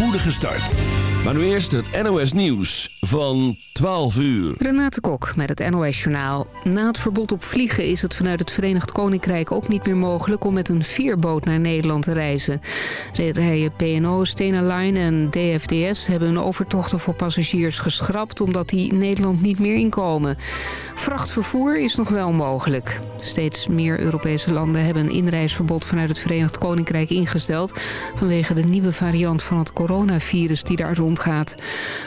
spoedige start. Maar nu eerst het NOS Nieuws van 12 uur. Renate Kok met het NOS Journaal. Na het verbod op vliegen is het vanuit het Verenigd Koninkrijk ook niet meer mogelijk om met een veerboot naar Nederland te reizen. Rederijen PNO, Stena Line en DFDS hebben hun overtochten voor passagiers geschrapt omdat die Nederland niet meer inkomen. Vrachtvervoer is nog wel mogelijk. Steeds meer Europese landen hebben een inreisverbod vanuit het Verenigd Koninkrijk ingesteld... vanwege de nieuwe variant van het coronavirus die daar rondgaat.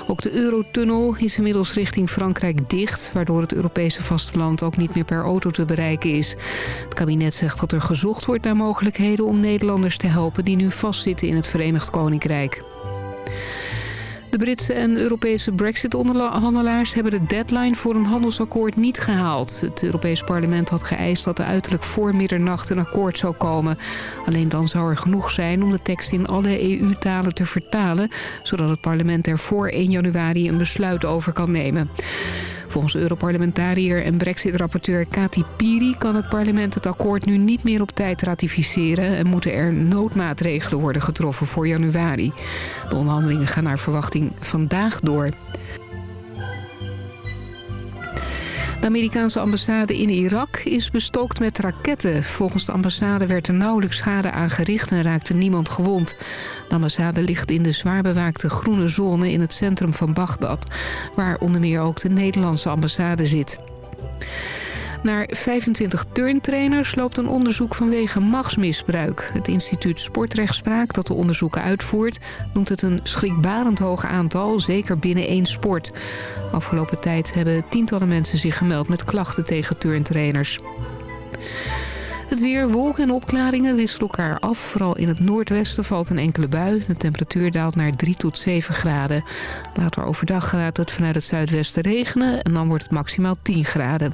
Ook de Eurotunnel is inmiddels richting Frankrijk dicht... waardoor het Europese vasteland ook niet meer per auto te bereiken is. Het kabinet zegt dat er gezocht wordt naar mogelijkheden om Nederlanders te helpen... die nu vastzitten in het Verenigd Koninkrijk. De Britse en Europese brexit-onderhandelaars hebben de deadline voor een handelsakkoord niet gehaald. Het Europees parlement had geëist dat er uiterlijk voor middernacht een akkoord zou komen. Alleen dan zou er genoeg zijn om de tekst in alle EU-talen te vertalen... zodat het parlement er voor 1 januari een besluit over kan nemen. Volgens Europarlementariër en brexit-rapporteur Kati Piri... kan het parlement het akkoord nu niet meer op tijd ratificeren... en moeten er noodmaatregelen worden getroffen voor januari. De onderhandelingen gaan naar verwachting vandaag door. De Amerikaanse ambassade in Irak is bestookt met raketten. Volgens de ambassade werd er nauwelijks schade aangericht en raakte niemand gewond. De ambassade ligt in de zwaar bewaakte groene zone in het centrum van Bagdad... waar onder meer ook de Nederlandse ambassade zit. Naar 25 turntrainers loopt een onderzoek vanwege machtsmisbruik. Het instituut Sportrechtspraak dat de onderzoeken uitvoert... noemt het een schrikbarend hoog aantal, zeker binnen één sport. Afgelopen tijd hebben tientallen mensen zich gemeld met klachten tegen turntrainers. Het weer, wolken en opklaringen wisselen elkaar af. Vooral in het noordwesten valt een enkele bui. De temperatuur daalt naar 3 tot 7 graden. Later overdag gaat het vanuit het zuidwesten regenen... en dan wordt het maximaal 10 graden.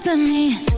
Getting in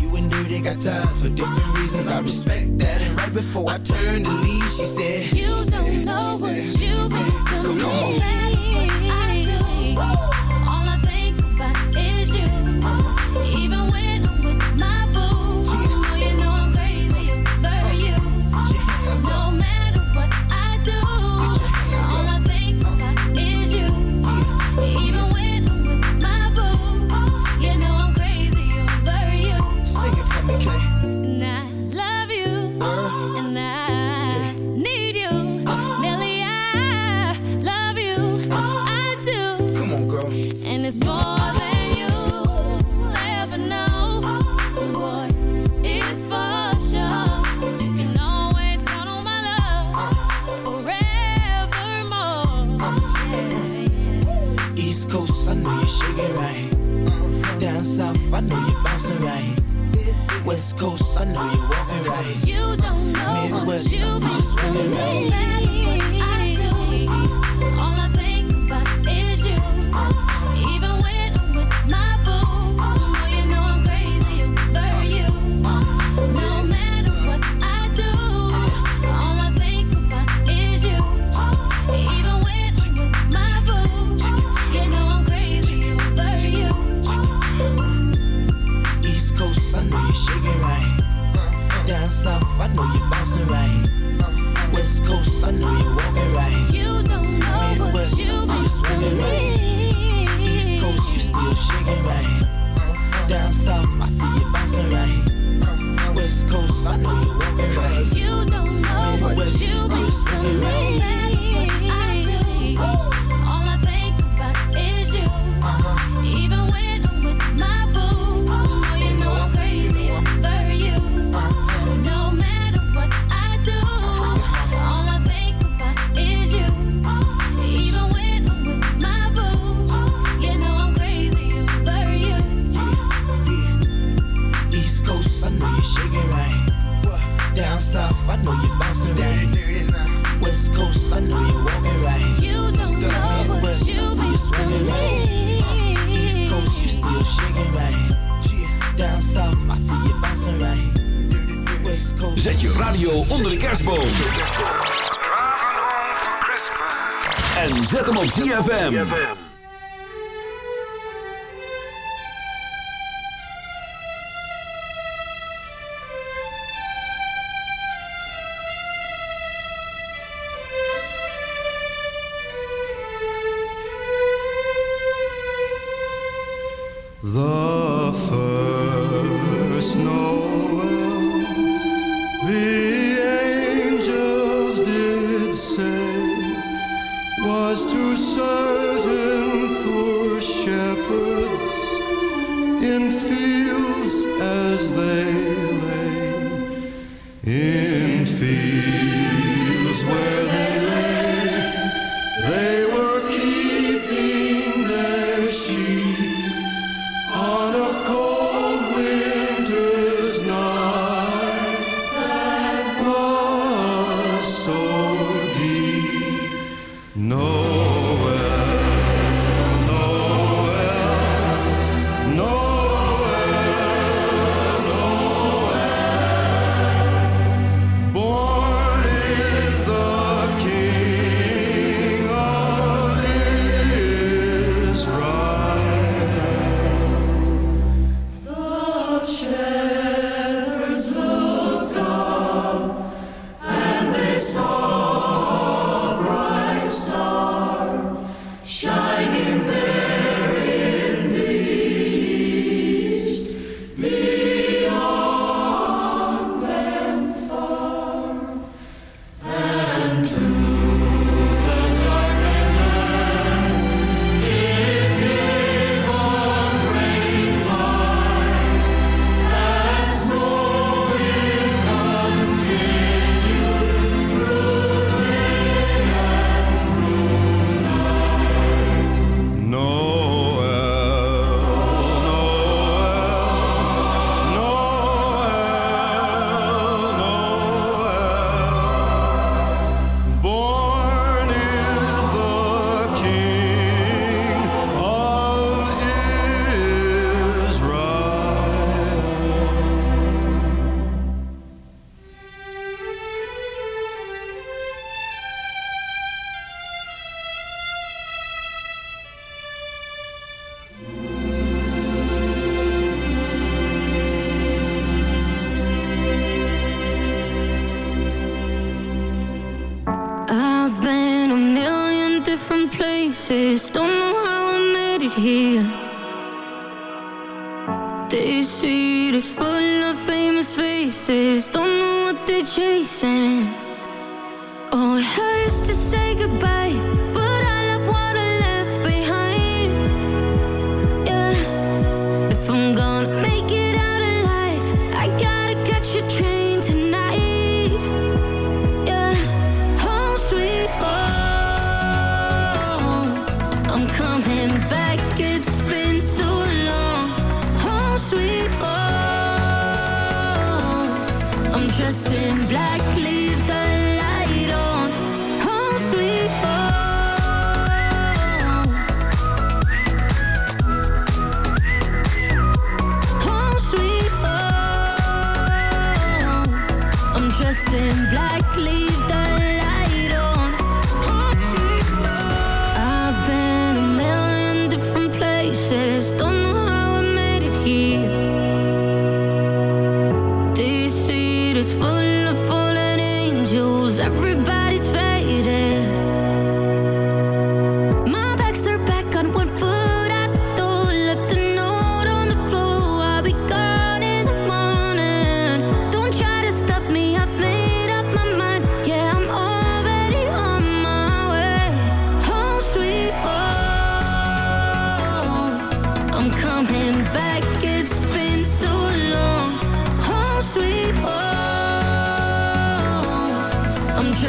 they got ties for different reasons. I respect that. And right before I turned to leave, she said, You don't know what you want to me. Come on. I do.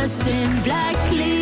Dressed in black,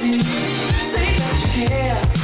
Say that you care.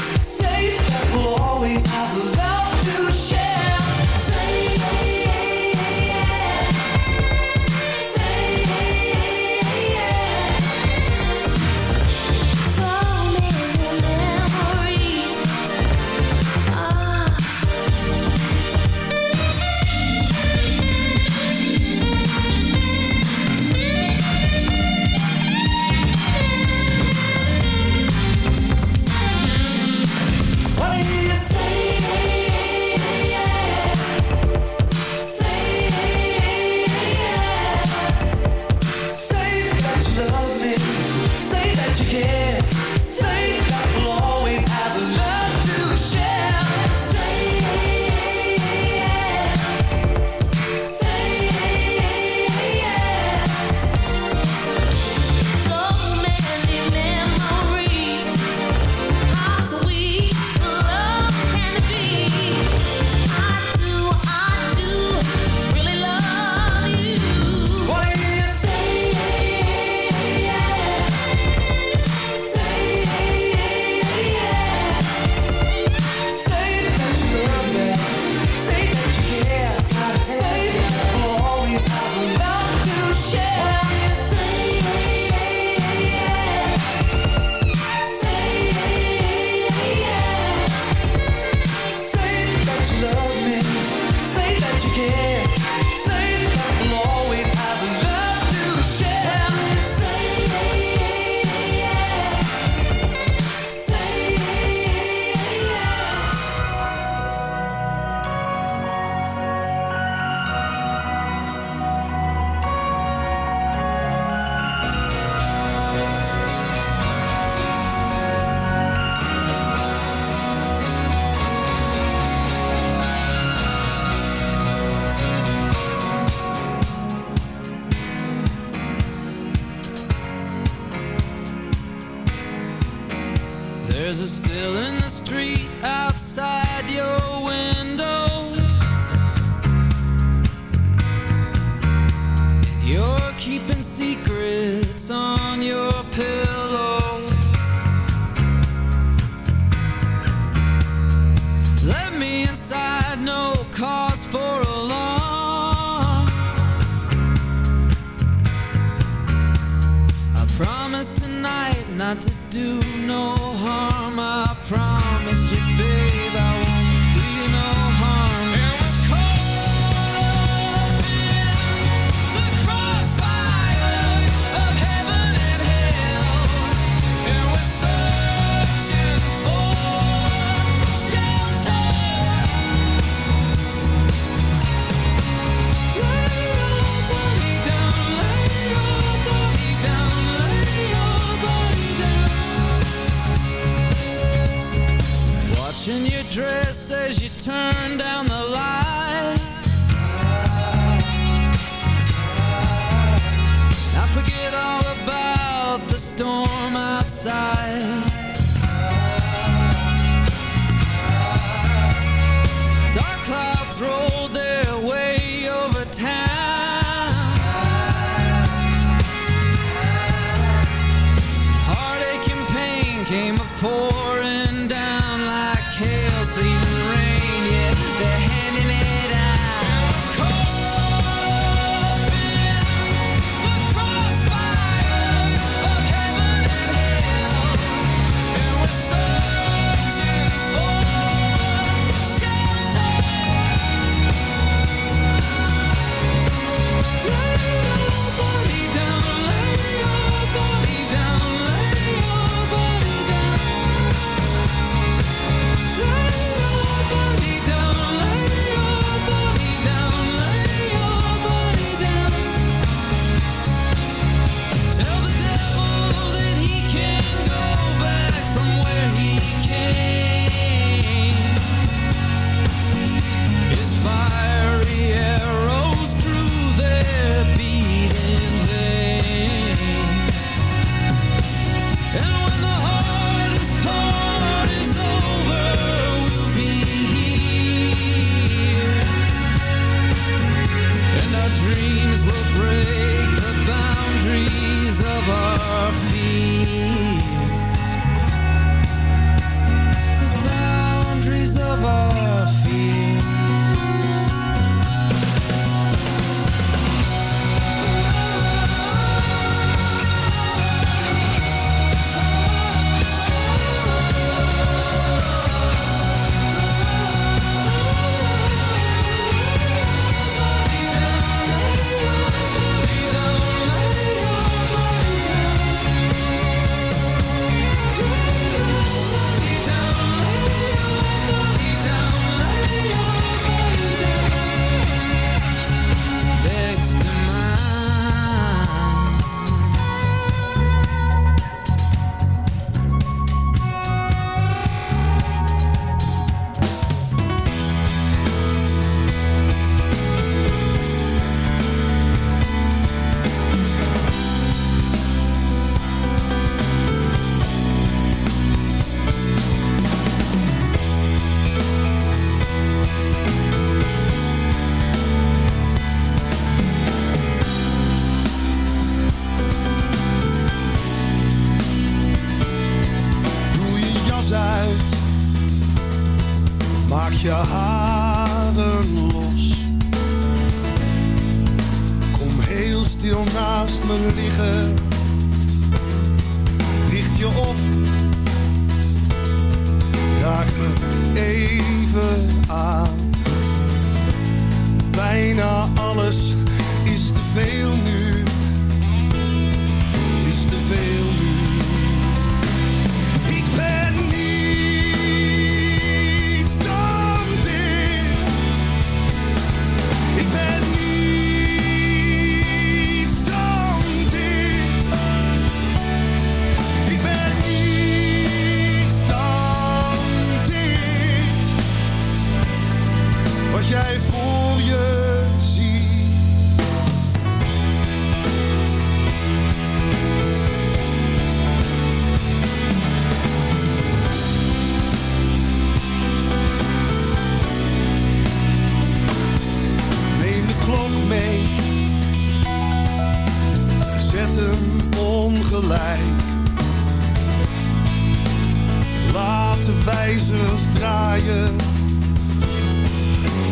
witte wijzers draaien.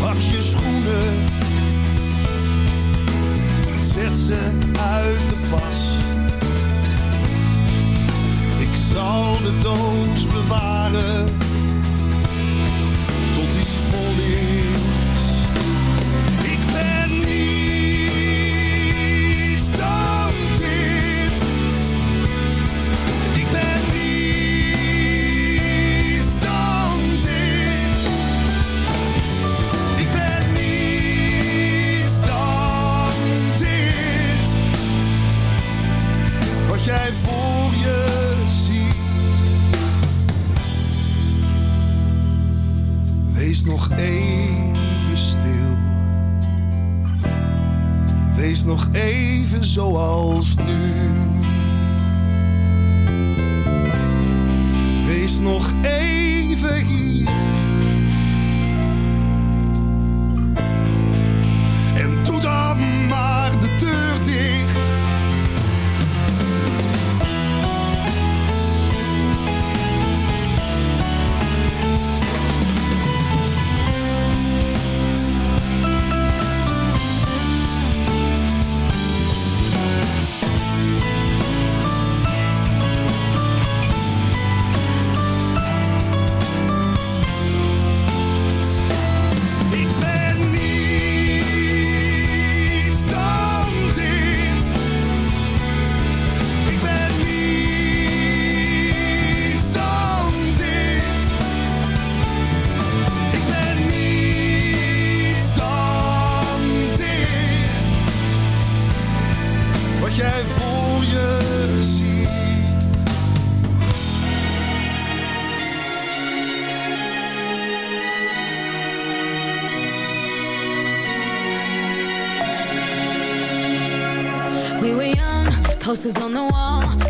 Pak je schoenen, zet ze uit de pas. Ik zal de dood bewaren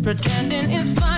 pretending it's fine.